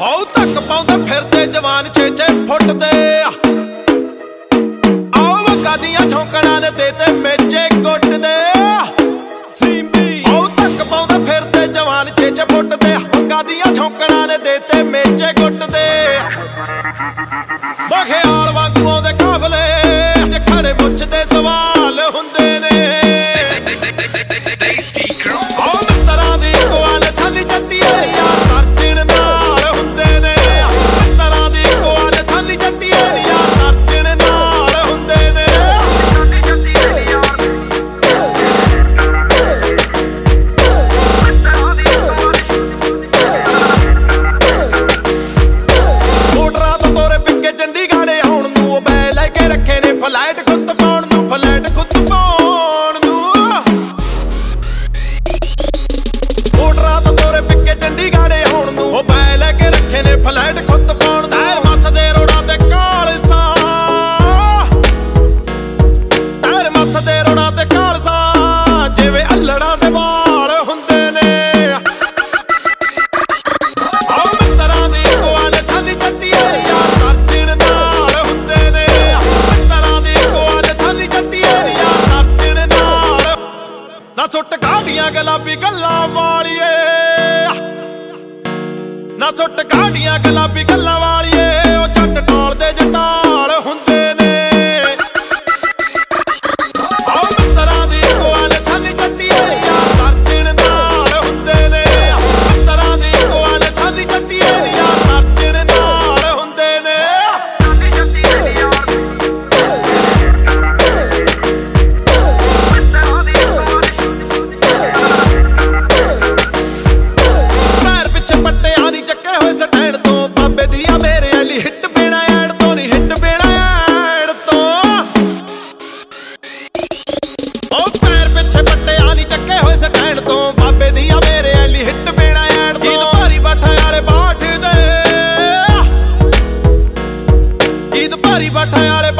ਹਉ ਤੱਕ ਪਾਉਂਦਾ ਫਿਰਦੇ ਜਵਾਨ ਛੇਛੇ ਫੁੱਟਦੇ ਆਓ ਵਗਾ ਦੀਆਂ ਝੌਂਕੜਾਂ ਨੇ ਤੇ ਮੇਚੇ ਕੁੱਟਦੇ ਸੀਮ ਨਾ ਸੁੱਟ ਕਾਢੀਆਂ ਗੁਲਾਬੀ ਗੱਲਾਂ ਵਾਲੀਏ। ਨਾ ਸੁੱਟ ਕਾਢੀਆਂ ਗੁਲਾਬੀ ਗੱਲਾਂ ਵਾਲੀਏ। ਉਹ ਜੱਟ ਟੋਲ ਦੇ ਜਟਾ ਦੀ ਭਾਰੀ ਬਾਠਾਂ ਵਾਲੇ